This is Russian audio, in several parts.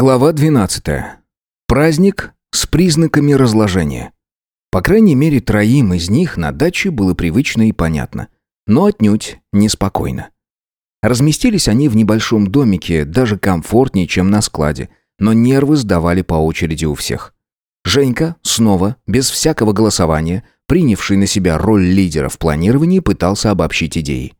Глава 12. Праздник с признаками разложения. По крайней мере, троим из них на даче было привычно и понятно, но отнюдь неспокойно. Разместились они в небольшом домике, даже комфортнее, чем на складе, но нервы сдавали по очереди у всех. Женька снова, без всякого голосования, принявший на себя роль лидера в планировании, пытался обобщить идеи.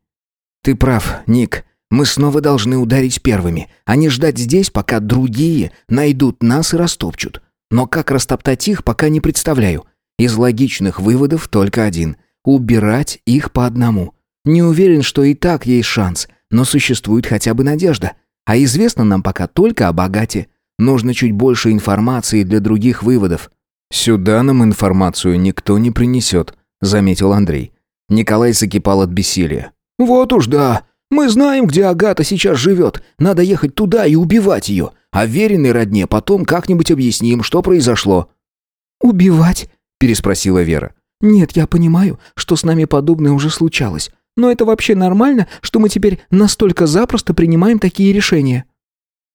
«Ты прав, Ник», мы снова должны ударить первыми, а не ждать здесь, пока другие найдут нас и растопчут. Но как растоптать их, пока не представляю. Из логичных выводов только один – убирать их по одному. Не уверен, что и так есть шанс, но существует хотя бы надежда. А известно нам пока только о богате. Нужно чуть больше информации для других выводов. «Сюда нам информацию никто не принесет», – заметил Андрей. Николай закипал от бессилия. «Вот уж да. Мы знаем, где Агата сейчас живет. Надо ехать туда и убивать ее. А веренной родне потом как-нибудь объясним, что произошло». «Убивать?» – переспросила Вера. «Нет, я понимаю, что с нами подобное уже случалось. Но это вообще нормально, что мы теперь настолько запросто принимаем такие решения?»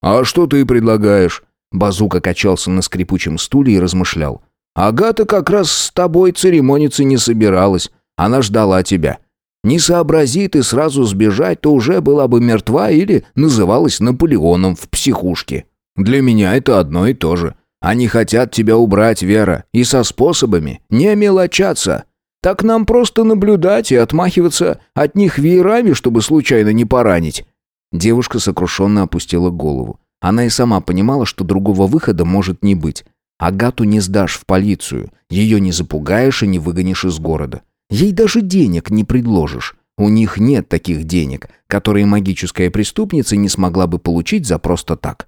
«А что ты предлагаешь?» Базука качался на скрипучем стуле и размышлял. «Агата как раз с тобой церемониться не собиралась. Она ждала тебя. Не сообрази ты сразу сбежать, то уже была бы мертва или называлась Наполеоном в психушке. Для меня это одно и то же. Они хотят тебя убрать, Вера, и со способами не мелочаться. Так нам просто наблюдать и отмахиваться от них веерами, чтобы случайно не поранить». Девушка сокрушенно опустила голову. Она и сама понимала, что другого выхода может не быть. Агату не сдашь в полицию, ее не запугаешь и не выгонишь из города. Ей даже денег не предложишь. У них нет таких денег, которые магическая преступница не смогла бы получить за просто так.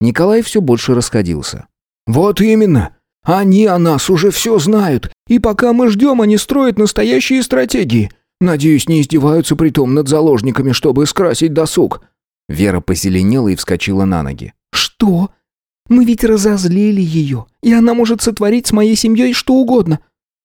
Николай все больше расходился. «Вот именно. Они о нас уже все знают, и пока мы ждем, они строят настоящие стратегии. Надеюсь, не издеваются притом над заложниками, чтобы скрасить досуг». Вера позеленела и вскочила на ноги. «Что? Мы ведь разозлили ее, и она может сотворить с моей семьей что угодно.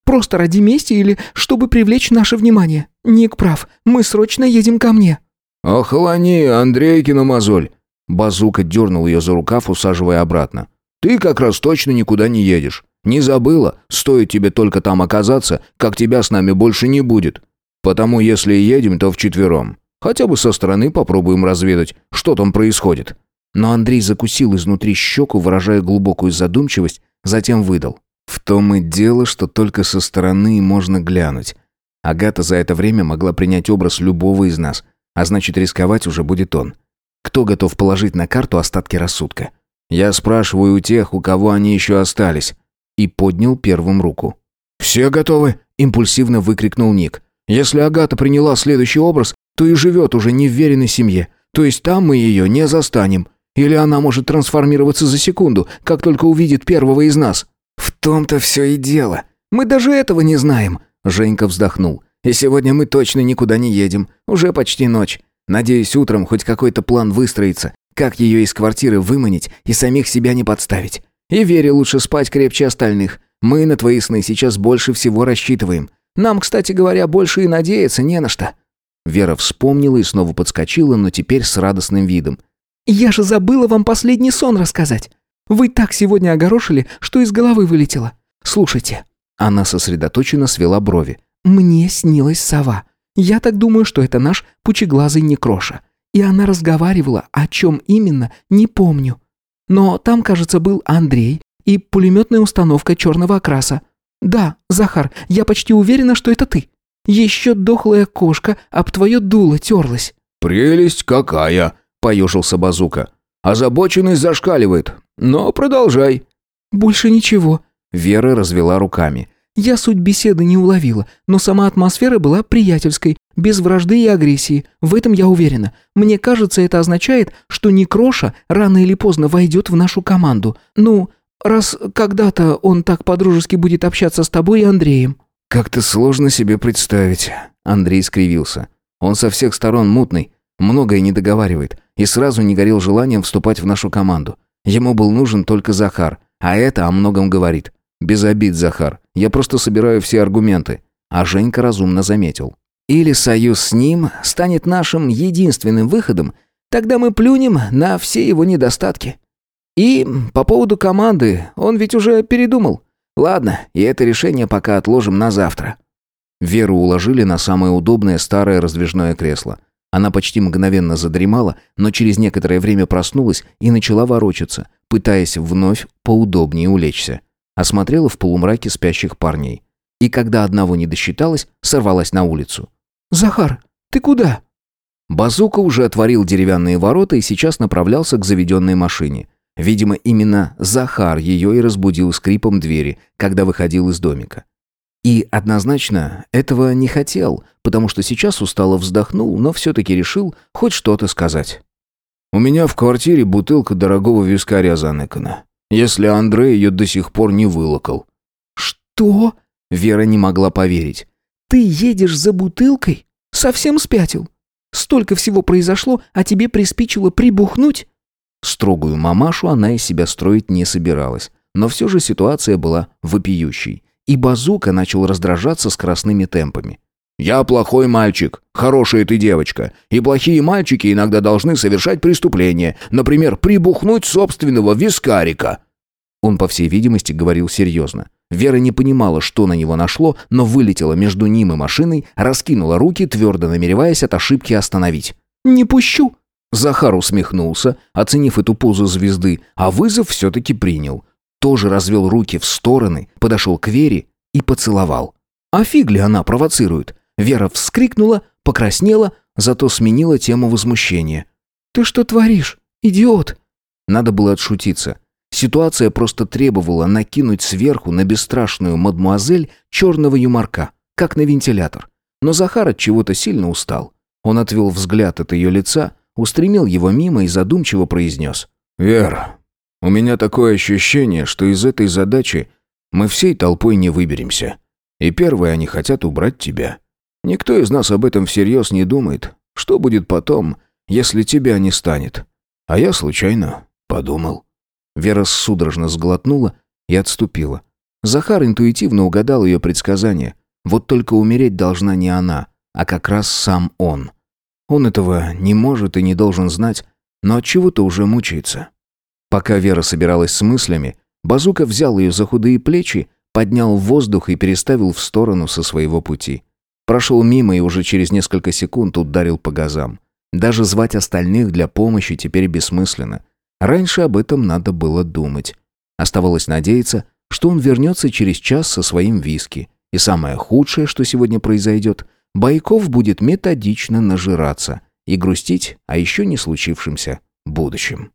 Просто ради мести или чтобы привлечь наше внимание? Ник прав, мы срочно едем ко мне». «Охлони, Андрейкина мозоль!» Базука дернул ее за рукав, усаживая обратно. «Ты как раз точно никуда не едешь. Не забыла, стоит тебе только там оказаться, как тебя с нами больше не будет. Потому если едем, то вчетвером. Хотя бы со стороны попробуем разведать, что там происходит». Но Андрей закусил изнутри щеку, выражая глубокую задумчивость, затем выдал. В том и дело, что только со стороны можно глянуть. Агата за это время могла принять образ любого из нас, а значит рисковать уже будет он. Кто готов положить на карту остатки рассудка? Я спрашиваю у тех, у кого они еще остались. И поднял первым руку. «Все готовы?» – импульсивно выкрикнул Ник. «Если Агата приняла следующий образ, то и живет уже не в веренной семье. То есть там мы ее не застанем. Или она может трансформироваться за секунду, как только увидит первого из нас». «В том-то все и дело. Мы даже этого не знаем», — Женька вздохнул. «И сегодня мы точно никуда не едем. Уже почти ночь. Надеюсь, утром хоть какой-то план выстроится, как ее из квартиры выманить и самих себя не подставить. И Вере лучше спать крепче остальных. Мы на твои сны сейчас больше всего рассчитываем. Нам, кстати говоря, больше и надеяться не на что». Вера вспомнила и снова подскочила, но теперь с радостным видом. «Я же забыла вам последний сон рассказать. Вы так сегодня огорошили, что из головы вылетело. Слушайте». Она сосредоточенно свела брови. «Мне снилась сова. Я так думаю, что это наш пучеглазый некроша. И она разговаривала, о чем именно, не помню. Но там, кажется, был Андрей и пулеметная установка черного окраса. Да, Захар, я почти уверена, что это ты. Еще дохлая кошка об твое дуло терлась». «Прелесть какая!» – поежился Базука. «Озабоченность зашкаливает. Но продолжай». «Больше ничего», — Вера развела руками. «Я суть беседы не уловила, но сама атмосфера была приятельской, без вражды и агрессии. В этом я уверена. Мне кажется, это означает, что Некроша рано или поздно войдет в нашу команду. Ну, раз когда-то он так по-дружески будет общаться с тобой и Андреем». «Как-то сложно себе представить», — Андрей скривился. «Он со всех сторон мутный, многое не договаривает и сразу не горел желанием вступать в нашу команду. Ему был нужен только Захар, а это о многом говорит. Без обид, Захар. Я просто собираю все аргументы. А Женька разумно заметил. Или союз с ним станет нашим единственным выходом, тогда мы плюнем на все его недостатки. И по поводу команды, он ведь уже передумал. Ладно, и это решение пока отложим на завтра». Веру уложили на самое удобное старое раздвижное кресло. Она почти мгновенно задремала, но через некоторое время проснулась и начала ворочаться, пытаясь вновь поудобнее улечься. Осмотрела в полумраке спящих парней. И когда одного не досчиталась, сорвалась на улицу. «Захар, ты куда?» Базука уже отворил деревянные ворота и сейчас направлялся к заведенной машине. Видимо, именно Захар ее и разбудил скрипом двери, когда выходил из домика. И однозначно этого не хотел, потому что сейчас устало вздохнул, но все-таки решил хоть что-то сказать. «У меня в квартире бутылка дорогого вискаря заныкана, если Андрей ее до сих пор не вылокал». «Что?» Вера не могла поверить. «Ты едешь за бутылкой? Совсем спятил? Столько всего произошло, а тебе приспичило прибухнуть?» Строгую мамашу она из себя строить не собиралась, но все же ситуация была вопиющей, и Базука начал раздражаться скоростными темпами. «Я плохой мальчик, хорошая ты девочка, и плохие мальчики иногда должны совершать преступления, например, прибухнуть собственного вискарика». Он, по всей видимости, говорил серьезно. Вера не понимала, что на него нашло, но вылетела между ним и машиной, раскинула руки, твердо намереваясь от ошибки остановить. «Не пущу!» Захар усмехнулся, оценив эту позу звезды, а вызов все-таки принял. Тоже развел руки в стороны, подошел к Вере и поцеловал. А фиг ли она провоцирует? Вера вскрикнула, покраснела, зато сменила тему возмущения. «Ты что творишь, идиот?» Надо было отшутиться. Ситуация просто требовала накинуть сверху на бесстрашную мадмуазель черного юморка, как на вентилятор. Но Захар от чего-то сильно устал. Он отвел взгляд от ее лица, устремил его мимо и задумчиво произнес. «Вер, у меня такое ощущение, что из этой задачи мы всей толпой не выберемся. И первые они хотят убрать тебя. Никто из нас об этом всерьез не думает. Что будет потом, если тебя не станет? А я случайно подумал». Вера судорожно сглотнула и отступила. Захар интуитивно угадал ее предсказание. Вот только умереть должна не она, а как раз сам он. Он этого не может и не должен знать, но от чего-то уже мучается. Пока Вера собиралась с мыслями, Базука взял ее за худые плечи, поднял в воздух и переставил в сторону со своего пути. Прошел мимо и уже через несколько секунд ударил по газам. Даже звать остальных для помощи теперь бессмысленно. Раньше об этом надо было думать. Оставалось надеяться, что он вернется через час со своим виски. И самое худшее, что сегодня произойдет – Байков будет методично нажираться и грустить о еще не случившемся будущем.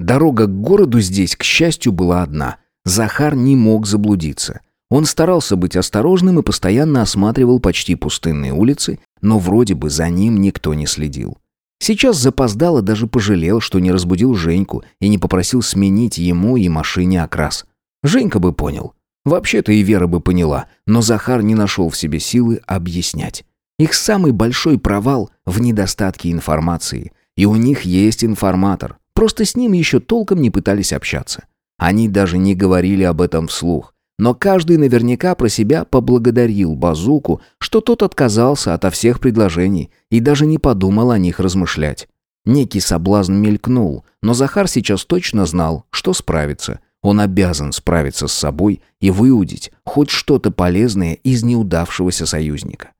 Дорога к городу здесь, к счастью, была одна. Захар не мог заблудиться. Он старался быть осторожным и постоянно осматривал почти пустынные улицы, но вроде бы за ним никто не следил. Сейчас запоздал и даже пожалел, что не разбудил Женьку и не попросил сменить ему и машине окрас. Женька бы понял. Вообще-то и Вера бы поняла, но Захар не нашел в себе силы объяснять. Их самый большой провал в недостатке информации. И у них есть информатор. Просто с ним еще толком не пытались общаться. Они даже не говорили об этом вслух. Но каждый наверняка про себя поблагодарил Базуку, что тот отказался ото всех предложений и даже не подумал о них размышлять. Некий соблазн мелькнул, но Захар сейчас точно знал, что справится – он обязан справиться с собой и выудить хоть что-то полезное из неудавшегося союзника.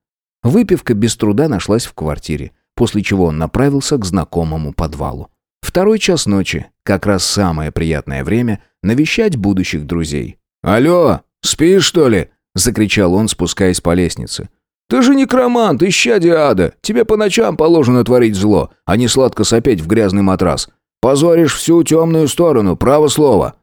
Выпивка без труда нашлась в квартире, после чего он направился к знакомому подвалу. Второй час ночи, как раз самое приятное время навещать будущих друзей. «Алло, спишь, что ли?» – закричал он, спускаясь по лестнице. «Ты же некромант, исчадие ада! Тебе по ночам положено творить зло, а не сладко сопеть в грязный матрас. Позоришь всю темную сторону, право слово!»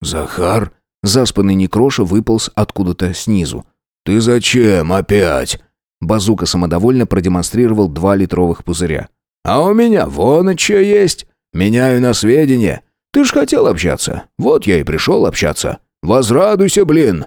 «Захар?» Заспанный Некроша выполз откуда-то снизу. «Ты зачем опять?» Базука самодовольно продемонстрировал два литровых пузыря. «А у меня вон и что есть. Меняю на сведения. Ты ж хотел общаться. Вот я и пришел общаться. Возрадуйся, блин!»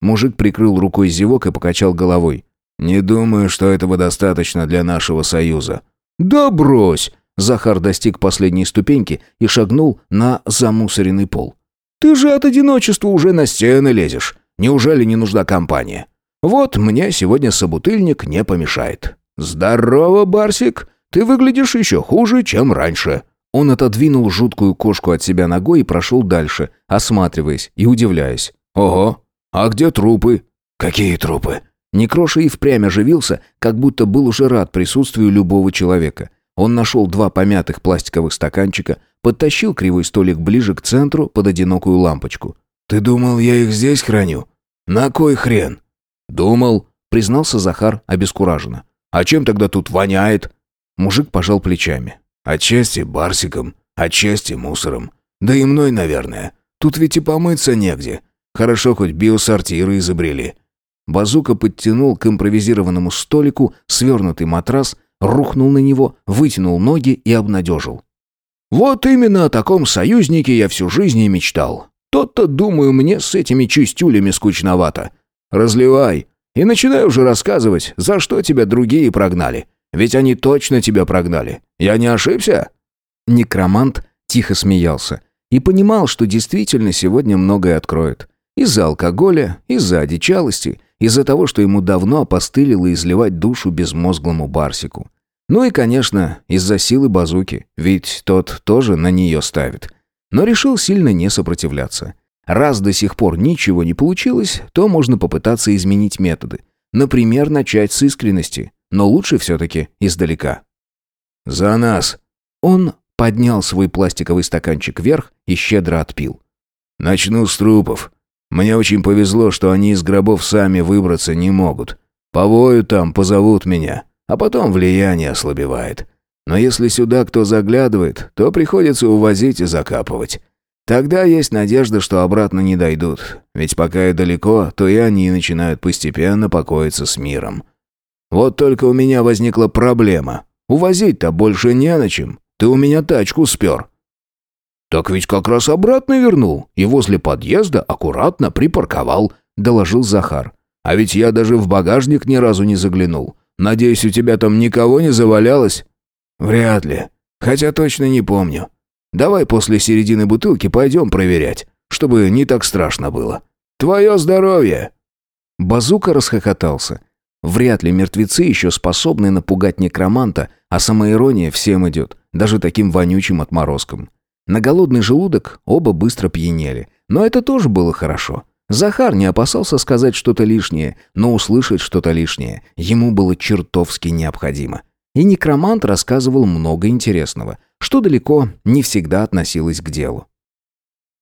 Мужик прикрыл рукой зевок и покачал головой. «Не думаю, что этого достаточно для нашего союза». «Да брось!» Захар достиг последней ступеньки и шагнул на замусоренный пол. Ты же от одиночества уже на стены лезешь. Неужели не нужна компания? Вот мне сегодня собутыльник не помешает. Здорово, Барсик. Ты выглядишь еще хуже, чем раньше. Он отодвинул жуткую кошку от себя ногой и прошел дальше, осматриваясь и удивляясь. «Ого! А где трупы?» «Какие трупы?» Некроша и впрямь оживился, как будто был уже рад присутствию любого человека. Он нашел два помятых пластиковых стаканчика, подтащил кривой столик ближе к центру под одинокую лампочку. «Ты думал, я их здесь храню? На кой хрен?» «Думал», — признался Захар обескураженно. «А чем тогда тут воняет?» Мужик пожал плечами. «Отчасти барсиком, отчасти мусором. Да и мной, наверное. Тут ведь и помыться негде. Хорошо, хоть биосортиры изобрели». Базука подтянул к импровизированному столику свернутый матрас, рухнул на него, вытянул ноги и обнадежил. «Вот именно о таком союзнике я всю жизнь и мечтал. Тот-то, думаю, мне с этими чистюлями скучновато. Разливай. И начинай уже рассказывать, за что тебя другие прогнали. Ведь они точно тебя прогнали. Я не ошибся?» Некромант тихо смеялся и понимал, что действительно сегодня многое откроет. Из-за алкоголя, из-за одичалости, из-за того, что ему давно опостылило изливать душу безмозглому Барсику. Ну и, конечно, из-за силы базуки, ведь тот тоже на нее ставит. Но решил сильно не сопротивляться. Раз до сих пор ничего не получилось, то можно попытаться изменить методы. Например, начать с искренности, но лучше все-таки издалека. «За нас!» Он поднял свой пластиковый стаканчик вверх и щедро отпил. «Начну с трупов. Мне очень повезло, что они из гробов сами выбраться не могут. Повою там, позовут меня, а потом влияние ослабевает. Но если сюда кто заглядывает, то приходится увозить и закапывать. Тогда есть надежда, что обратно не дойдут, ведь пока я далеко, то и они начинают постепенно покоиться с миром. Вот только у меня возникла проблема. Увозить-то больше не на чем. Ты у меня тачку спер. «Так ведь как раз обратно вернул и возле подъезда аккуратно припарковал», — доложил Захар. «А ведь я даже в багажник ни разу не заглянул. Надеюсь, у тебя там никого не завалялось?» «Вряд ли. Хотя точно не помню. Давай после середины бутылки пойдем проверять, чтобы не так страшно было. Твое здоровье!» Базука расхохотался. Вряд ли мертвецы еще способны напугать некроманта, а самоирония всем идет, даже таким вонючим отморозком. На голодный желудок оба быстро пьянели. Но это тоже было хорошо. Захар не опасался сказать что-то лишнее, но услышать что-то лишнее ему было чертовски необходимо. И некромант рассказывал много интересного, что далеко не всегда относилось к делу.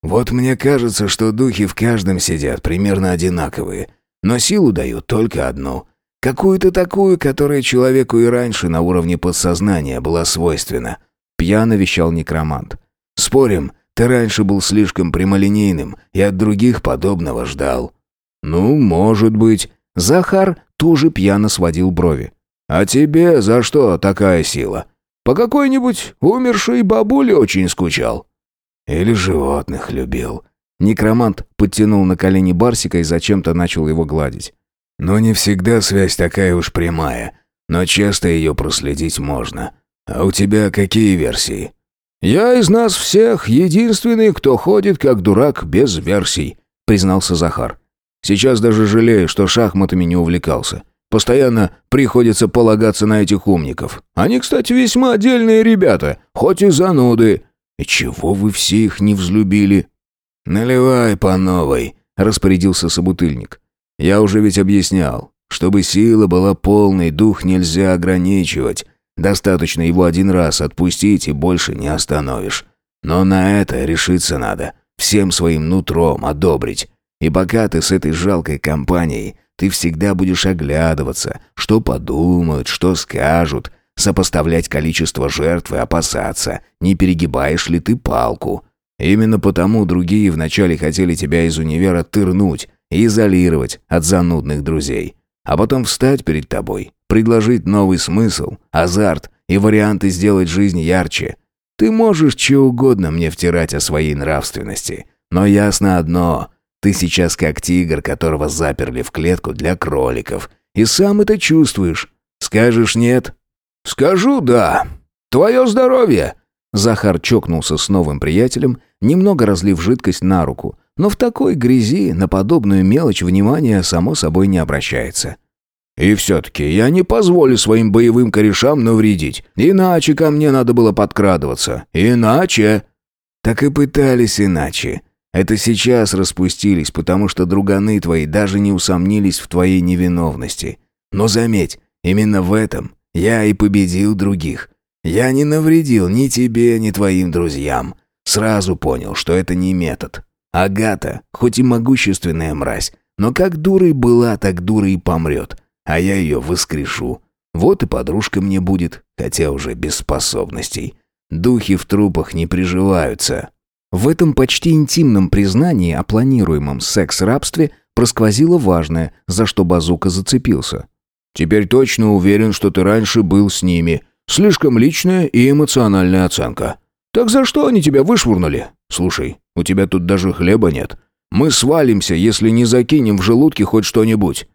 «Вот мне кажется, что духи в каждом сидят примерно одинаковые, но силу дают только одну. Какую-то такую, которая человеку и раньше на уровне подсознания была свойственна», — пьяно вещал некромант. Спорим, ты раньше был слишком прямолинейным и от других подобного ждал». «Ну, может быть». Захар тоже пьяно сводил брови. «А тебе за что такая сила? По какой-нибудь умершей бабуле очень скучал?» «Или животных любил». Некромант подтянул на колени Барсика и зачем-то начал его гладить. «Но не всегда связь такая уж прямая, но часто ее проследить можно. А у тебя какие версии?» «Я из нас всех единственный, кто ходит как дурак без версий», — признался Захар. «Сейчас даже жалею, что шахматами не увлекался. Постоянно приходится полагаться на этих умников. Они, кстати, весьма отдельные ребята, хоть и зануды. И чего вы все их не взлюбили?» «Наливай по новой», — распорядился собутыльник. «Я уже ведь объяснял. Чтобы сила была полной, дух нельзя ограничивать. Достаточно его один раз отпустить и больше не остановишь. Но на это решиться надо. Всем своим нутром одобрить. И пока ты с этой жалкой компанией, ты всегда будешь оглядываться, что подумают, что скажут, сопоставлять количество жертв и опасаться, не перегибаешь ли ты палку. Именно потому другие вначале хотели тебя из универа тырнуть и изолировать от занудных друзей, а потом встать перед тобой предложить новый смысл, азарт и варианты сделать жизнь ярче. Ты можешь что угодно мне втирать о своей нравственности, но ясно одно — ты сейчас как тигр, которого заперли в клетку для кроликов, и сам это чувствуешь. Скажешь нет? Скажу да. Твое здоровье. Захар чокнулся с новым приятелем, немного разлив жидкость на руку, но в такой грязи на подобную мелочь внимания само собой не обращается. И все-таки я не позволю своим боевым корешам навредить. Иначе ко мне надо было подкрадываться. Иначе...» «Так и пытались иначе. Это сейчас распустились, потому что друганы твои даже не усомнились в твоей невиновности. Но заметь, именно в этом я и победил других. Я не навредил ни тебе, ни твоим друзьям. Сразу понял, что это не метод. Агата, хоть и могущественная мразь, но как дурой была, так дурой и помрет. А я ее воскрешу. Вот и подружка мне будет, хотя уже без способностей. Духи в трупах не приживаются. В этом почти интимном признании о планируемом секс-рабстве просквозило важное, за что Базука зацепился. «Теперь точно уверен, что ты раньше был с ними. Слишком личная и эмоциональная оценка. Так за что они тебя вышвырнули? Слушай, у тебя тут даже хлеба нет. Мы свалимся, если не закинем в желудке хоть что-нибудь».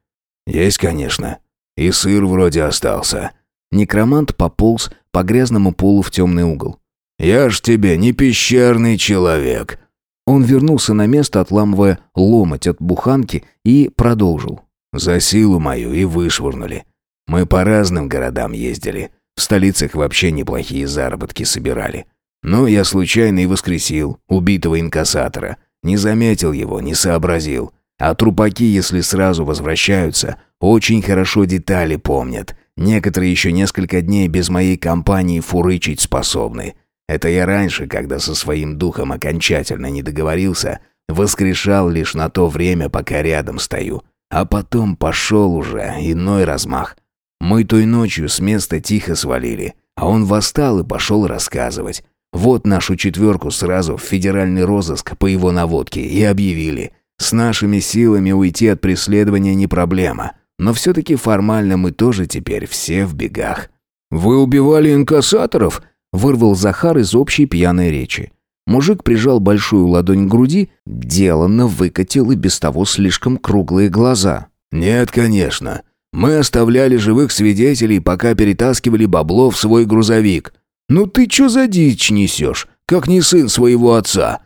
«Есть, конечно. И сыр вроде остался». Некромант пополз по грязному полу в темный угол. «Я ж тебе не пещерный человек». Он вернулся на место, отламывая ломоть от буханки, и продолжил. «За силу мою и вышвырнули. Мы по разным городам ездили. В столицах вообще неплохие заработки собирали. Но я случайно и воскресил убитого инкассатора. Не заметил его, не сообразил. А трупаки, если сразу возвращаются, очень хорошо детали помнят. Некоторые еще несколько дней без моей компании фурычить способны. Это я раньше, когда со своим духом окончательно не договорился, воскрешал лишь на то время, пока рядом стою. А потом пошел уже иной размах. Мы той ночью с места тихо свалили, а он восстал и пошел рассказывать. Вот нашу четверку сразу в федеральный розыск по его наводке и объявили. С нашими силами уйти от преследования не проблема. Но все-таки формально мы тоже теперь все в бегах. «Вы убивали инкассаторов?» вырвал Захар из общей пьяной речи. Мужик прижал большую ладонь к груди, деланно выкатил и без того слишком круглые глаза. «Нет, конечно. Мы оставляли живых свидетелей, пока перетаскивали бабло в свой грузовик. Ну ты чё за дичь несешь, как не сын своего отца?»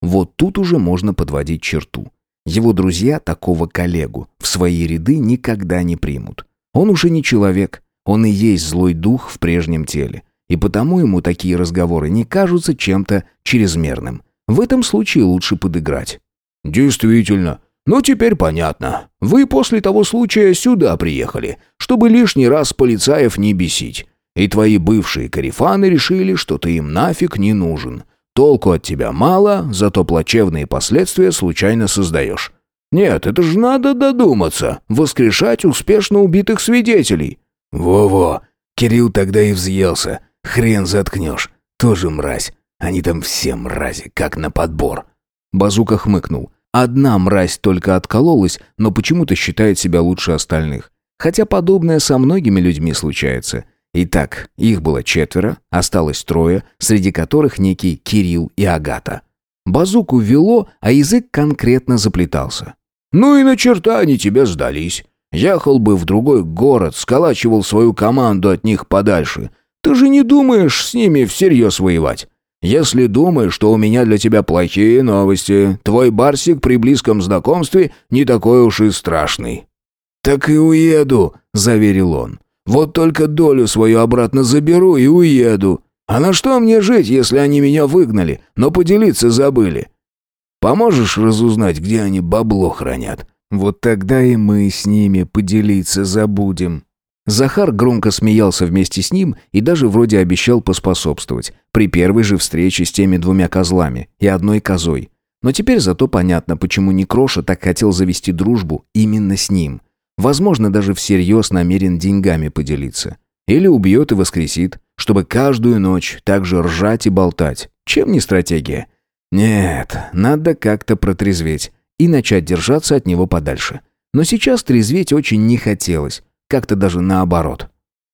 Вот тут уже можно подводить черту. Его друзья такого коллегу в свои ряды никогда не примут. Он уже не человек, он и есть злой дух в прежнем теле и потому ему такие разговоры не кажутся чем-то чрезмерным. В этом случае лучше подыграть. «Действительно. Ну, теперь понятно. Вы после того случая сюда приехали, чтобы лишний раз полицаев не бесить. И твои бывшие карифаны решили, что ты им нафиг не нужен. Толку от тебя мало, зато плачевные последствия случайно создаешь. Нет, это же надо додуматься, воскрешать успешно убитых свидетелей». «Во-во!» Кирилл тогда и взъелся. Хрен заткнешь. Тоже мразь. Они там все мрази, как на подбор. Базука хмыкнул. Одна мразь только откололась, но почему-то считает себя лучше остальных. Хотя подобное со многими людьми случается. Итак, их было четверо, осталось трое, среди которых некий Кирилл и Агата. Базуку вело, а язык конкретно заплетался. «Ну и на черта они тебе сдались. Ехал бы в другой город, сколачивал свою команду от них подальше. Ты же не думаешь с ними всерьез воевать? Если думаешь, что у меня для тебя плохие новости, твой Барсик при близком знакомстве не такой уж и страшный». «Так и уеду», — заверил он. «Вот только долю свою обратно заберу и уеду. А на что мне жить, если они меня выгнали, но поделиться забыли? Поможешь разузнать, где они бабло хранят? Вот тогда и мы с ними поделиться забудем». Захар громко смеялся вместе с ним и даже вроде обещал поспособствовать, при первой же встрече с теми двумя козлами и одной козой. Но теперь зато понятно, почему Некроша так хотел завести дружбу именно с ним. Возможно, даже всерьез намерен деньгами поделиться. Или убьет и воскресит, чтобы каждую ночь так же ржать и болтать. Чем не стратегия? Нет, надо как-то протрезветь и начать держаться от него подальше. Но сейчас трезветь очень не хотелось. Как-то даже наоборот.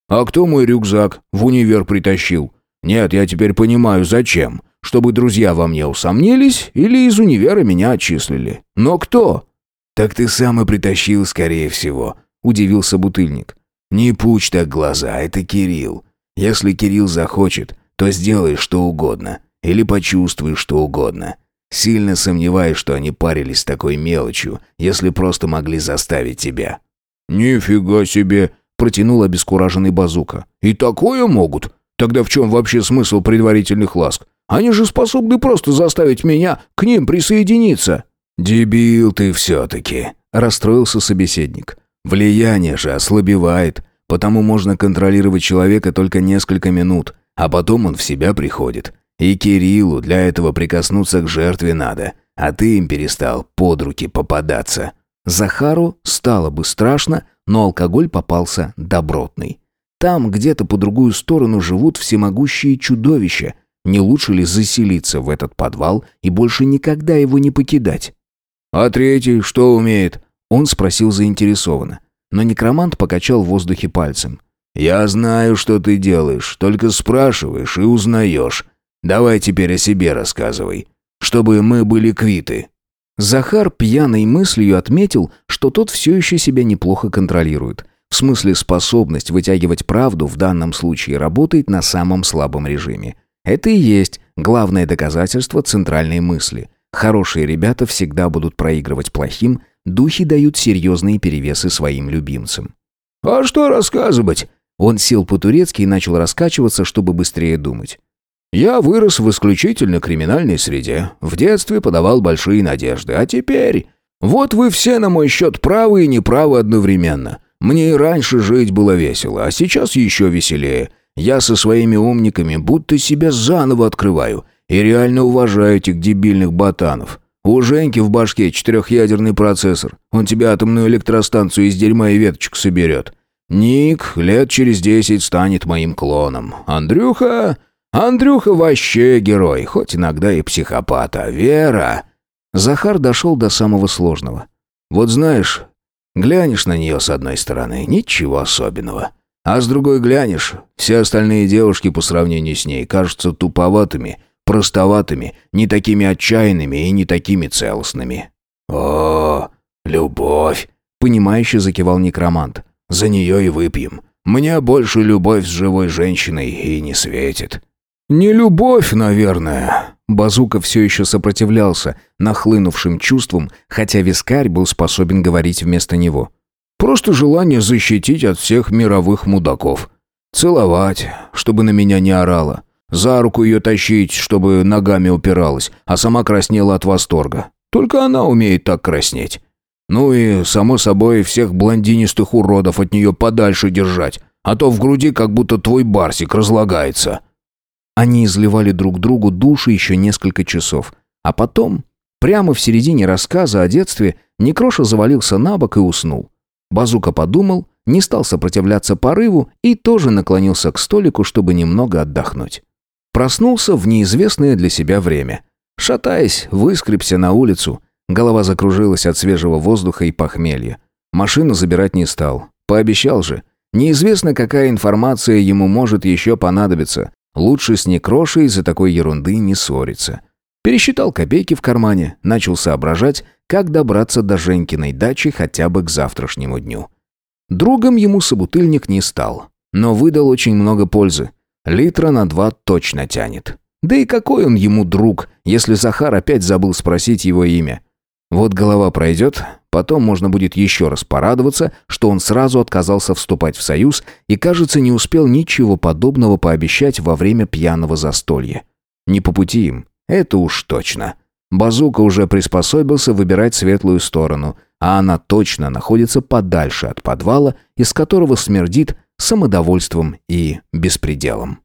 «А кто мой рюкзак в универ притащил? Нет, я теперь понимаю, зачем. Чтобы друзья во мне усомнились или из универа меня отчислили. Но кто?» «Так ты сам и притащил, скорее всего», — удивился бутыльник. «Не пучь так глаза, это Кирилл. Если Кирилл захочет, то сделай что угодно. Или почувствуй что угодно. Сильно сомневаюсь, что они парились такой мелочью, если просто могли заставить тебя. «Нифига себе!» – протянул обескураженный базука. «И такое могут? Тогда в чем вообще смысл предварительных ласк? Они же способны просто заставить меня к ним присоединиться». «Дебил ты все-таки», – расстроился собеседник. «Влияние же ослабевает, потому можно контролировать человека только несколько минут, а потом он в себя приходит. И Кириллу для этого прикоснуться к жертве надо, а ты им перестал под руки попадаться». Захару стало бы страшно, но алкоголь попался добротный. Там, где-то по другую сторону, живут всемогущие чудовища. Не лучше ли заселиться в этот подвал и больше никогда его не покидать? «А третий что умеет?» Он спросил заинтересованно. Но некромант покачал в воздухе пальцем. «Я знаю, что ты делаешь, только спрашиваешь и узнаешь. Давай теперь о себе рассказывай, чтобы мы были квиты». Захар пьяной мыслью отметил, что тот все еще себя неплохо контролирует. В смысле, способность вытягивать правду в данном случае работает на самом слабом режиме. Это и есть главное доказательство центральной мысли. Хорошие ребята всегда будут проигрывать плохим, духи дают серьезные перевесы своим любимцам. «А что рассказывать?» Он сел по-турецки и начал раскачиваться, чтобы быстрее думать. «Я вырос в исключительно криминальной среде. В детстве подавал большие надежды. А теперь... Вот вы все на мой счет правы и неправы одновременно. Мне и раньше жить было весело, а сейчас еще веселее. Я со своими умниками будто себя заново открываю и реально уважаю этих дебильных ботанов. У Женьки в башке четырехъядерный процессор. Он тебе атомную электростанцию из дерьма и веточек соберет. Ник лет через десять станет моим клоном. Андрюха... Андрюха вообще герой, хоть иногда и психопат. А Вера... Захар дошел до самого сложного. Вот знаешь, глянешь на нее с одной стороны, ничего особенного. А с другой глянешь, все остальные девушки по сравнению с ней кажутся туповатыми, простоватыми, не такими отчаянными и не такими целостными. «О, любовь!» — понимающе закивал некромант. «За нее и выпьем. Мне больше любовь с живой женщиной и не светит». «Не любовь, наверное». Базука все еще сопротивлялся нахлынувшим чувствам, хотя вискарь был способен говорить вместо него. «Просто желание защитить от всех мировых мудаков. Целовать, чтобы на меня не орала. За руку ее тащить, чтобы ногами упиралась, а сама краснела от восторга. Только она умеет так краснеть. Ну и, само собой, всех блондинистых уродов от нее подальше держать, а то в груди как будто твой барсик разлагается». Они изливали друг другу души еще несколько часов. А потом, прямо в середине рассказа о детстве, Некроша завалился на бок и уснул. Базука подумал, не стал сопротивляться порыву и тоже наклонился к столику, чтобы немного отдохнуть. Проснулся в неизвестное для себя время. Шатаясь, выскребся на улицу. Голова закружилась от свежего воздуха и похмелья. Машину забирать не стал. Пообещал же. Неизвестно, какая информация ему может еще понадобиться. Лучше с некрошей из-за такой ерунды не ссориться. Пересчитал копейки в кармане, начал соображать, как добраться до Женькиной дачи хотя бы к завтрашнему дню. Другом ему собутыльник не стал, но выдал очень много пользы. Литра на два точно тянет. Да и какой он ему друг, если Захар опять забыл спросить его имя? Вот голова пройдет, потом можно будет еще раз порадоваться, что он сразу отказался вступать в союз и, кажется, не успел ничего подобного пообещать во время пьяного застолья. Не по пути им, это уж точно. Базука уже приспособился выбирать светлую сторону, а она точно находится подальше от подвала, из которого смердит самодовольством и беспределом.